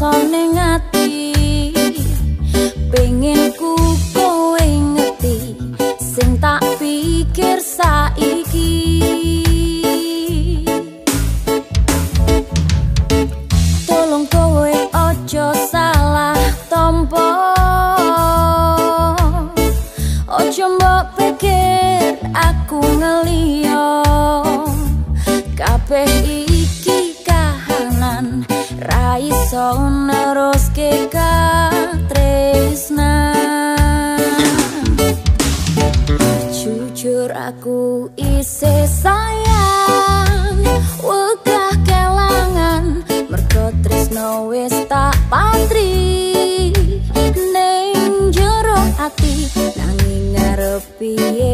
rasane aku isi sayang wegah kelangan. Mergo tresno wis tak patri ning jero ati nanging ngarepi maneh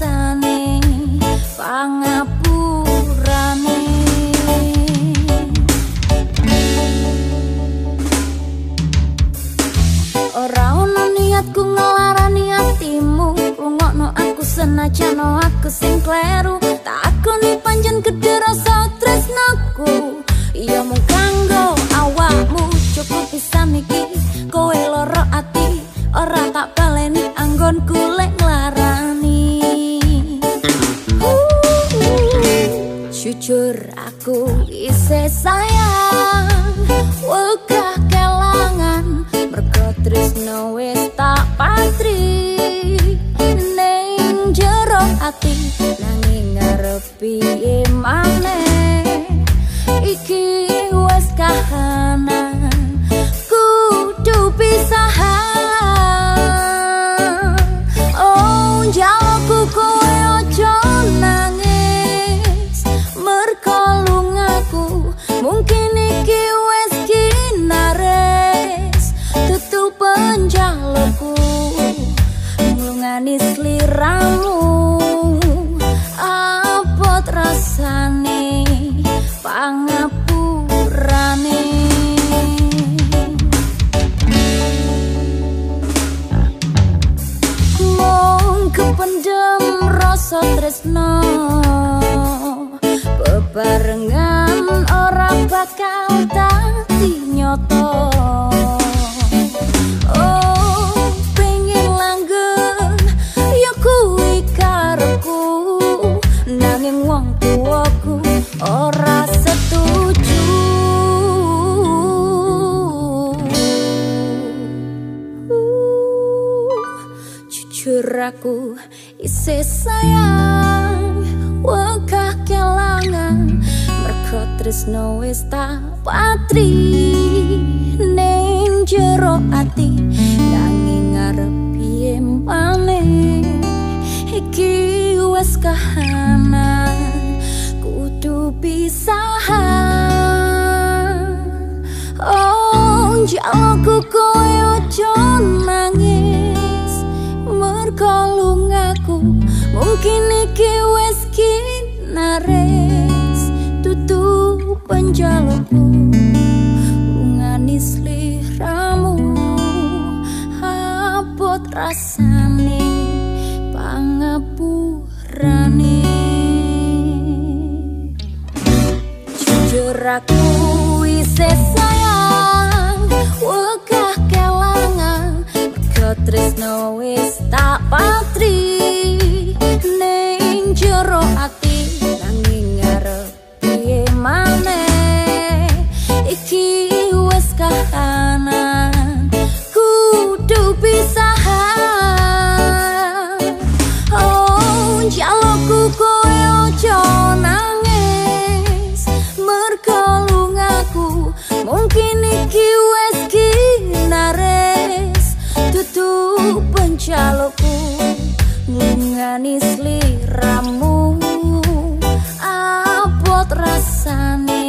rasane pangapurane. Ora ono niatku ngelarani hatimu Rungokno aku senajan aku sing kleru. Takoni panjen gede rasa tresnaku Jujur aku isi sayang. Wegah kelangan Mergo tresno wis tak patri kependem rasa tresno. Bebarengan ora bakal dadi aku isi sayang wegah kelangan mergo tresno wis tak patri ning jero ati. Nanging ngarep piye maneh iki wis kahanan kudu pisahan. Oh jalku koyo jon nangis mungkin iki wis kinares tutup penjalukku lungani sliramu apot rasane pangapurane. Jujur aku isi sayang wegah kelangan mergo tresno wis jalukku bungani sliramu abot rasane